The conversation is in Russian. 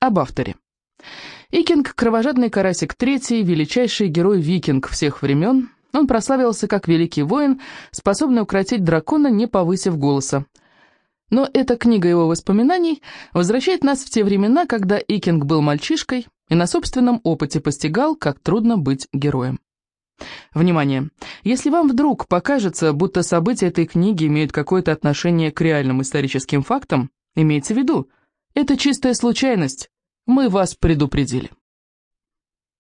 Об авторе. Икинг – кровожадный карасик третий, величайший герой-викинг всех времен. Он прославился как великий воин, способный укротить дракона, не повысив голоса. Но эта книга его воспоминаний возвращает нас в те времена, когда Икинг был мальчишкой и на собственном опыте постигал, как трудно быть героем. Внимание! Если вам вдруг покажется, будто события этой книги имеют какое-то отношение к реальным историческим фактам, имейте в виду, это чистая случайность. Мы вас предупредили.